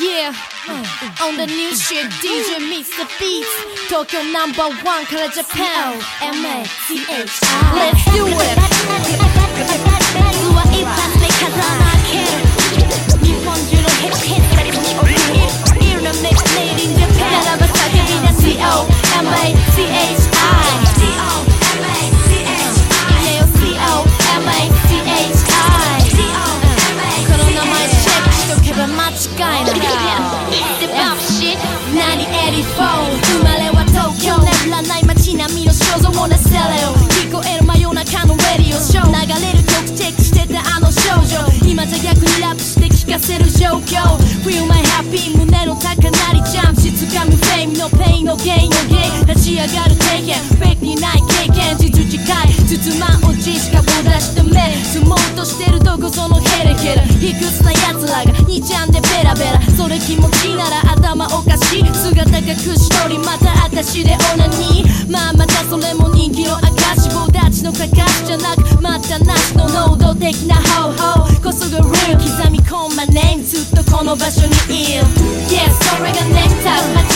Yeah, uh, on the new shit, DJ meets the beats. Tokyo number one, color Japan. M A C H I. Let's do it. チェックしとけば間違いない。The bomb shit 何84生まれは東京眠らない街並みの肖像 wanna sell it 聞こえる真夜中のレディオショー流れる曲チェックしてたあの少女今じゃ逆にラップして聞かせる状況 Feel my happy 胸の高鳴りジャンプ。しつかむフェイムのペインのゲイン。のゲイ立ち上がる経験。フェイクにない経験。地図近い包まんおじしかぼ出してもとしてるどこそのヘレヘレ卑屈な奴らが2ちゃんでベラベラ。それ気持ちなら頭おかしい。姿がくしとりまた私でオナニー。まあまたそれも人気の証棒立ちのかかしじゃなくまたなしの能動的な方法。こそが real 刻み込んま name ずっとこの場所にいる。Yes それがネクタイ。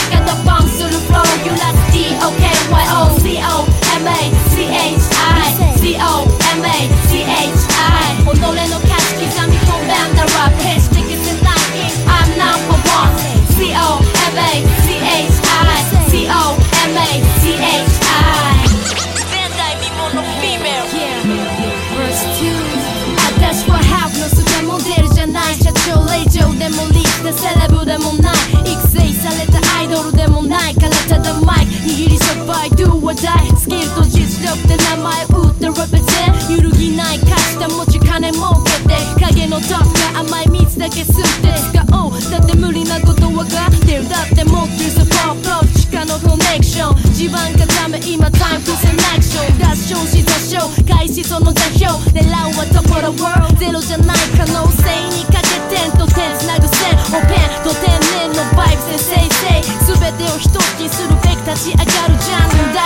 スキルと実力で名前打って represent 揺るぎない価値保ち金儲けて影のドッが甘い蜜だけ吸って使おう。だって無理なこと分かってるだって持ってるサポート地下のコネクション。地盤固め今タイム to selection 合唱し座礁開始その座標。狙うはところ world ゼロじゃない可能性にかけ点と点つなぐ線。オペン。と天然のバイブ先生全てを一つにするべく立ち上がるジャンルだ。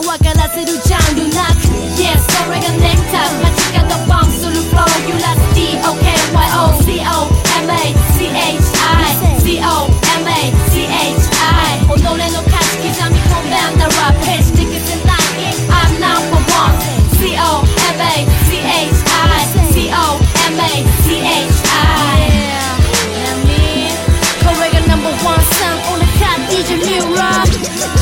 わからせるジャンルなく Yes それがネクタイ間違ったバンするフロー You like D-O-K-Y-O-C-O-M-A-C-H-I-C-O-M-A-C-H-I 己の価値刻み込んで I'm the rap bitch Niggas in I'm number one. C-O-M-A-C-H-I-C-O-M-A-C-H-I Yeah, yeah, me. これが number one さん俺か DJ ミューラー